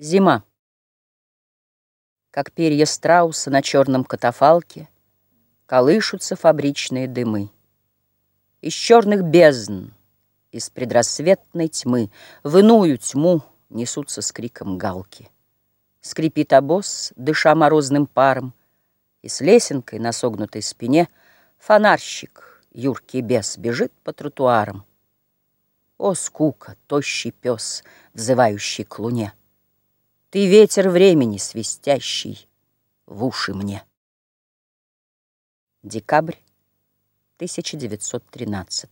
Зима. Как перья страуса на черном катафалке Колышутся фабричные дымы. Из черных бездн, из предрассветной тьмы В иную тьму несутся с криком галки. Скрипит обоз, дыша морозным паром, И с лесенкой на согнутой спине Фонарщик, юркий бес, бежит по тротуарам. О, скука, тощий пес, взывающий к луне! Ты ветер времени свистящий в уши мне. Декабрь 1913